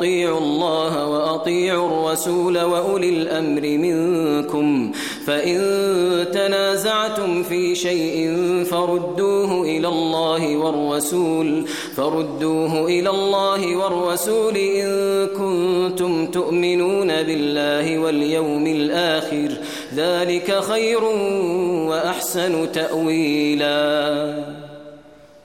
وأطيعوا الله وأطيعوا الرسول وأولي الأمر منكم. فإن تنازعتم في شيء فردوه إلى الله والرسول فردوه إلى الله والرسول إن كنتم تؤمنون بالله واليوم الآخر. ذلك خير وأحسن تأويلاً.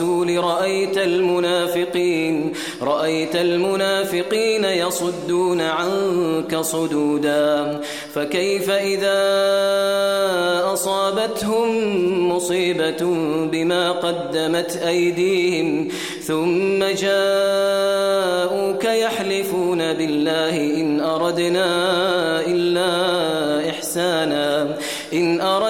الرسول رأيت المنافقين رأيت المنافقين يصدون عنك صدودا فكيف إذا أصابتهم مصيبة بما قدمت أيديهم ثم جاءوك يحلفون بالله إن أردنا إلا إحسانا إن أردنا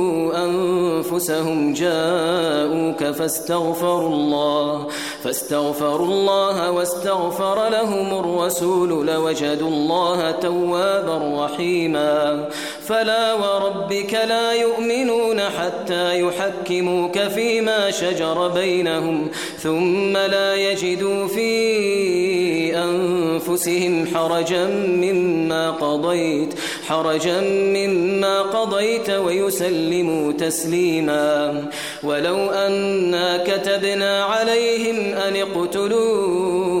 أنفسهم جاءوك فاستغفروا الله فاستغفروا الله واستغفر لهم الرسول لوجدوا الله توابا رحيما. فلا وربك لا يؤمنون حتى يحكموك فيما شجر بينهم ثم لا يجدوا في أنفسهم حرجا مما قضيت حرجا مما قضيت ويسلموا تسليما ولو أنا كتبنا عليهم أن اقتلوه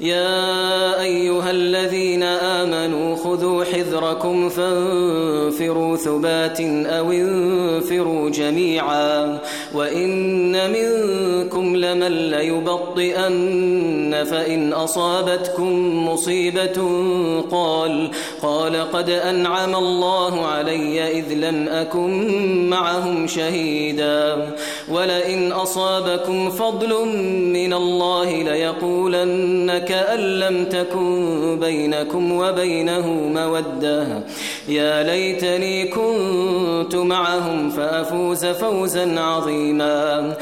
يا أيها الذين آمنوا خذوا حذركم فانفروا ثبات أو انفروا جميعا وإن منكم لمن ليبطئن فإن أصابتكم مصيبة قال قال قد أنعم الله علي إذ لم أكن معهم شهيدا ولئن أصابكم فضل من الله ليقولنك كأن لم تكن بينكم وبينه مودة. يا ليتني كنت معهم فأفوز فوزا عظيما.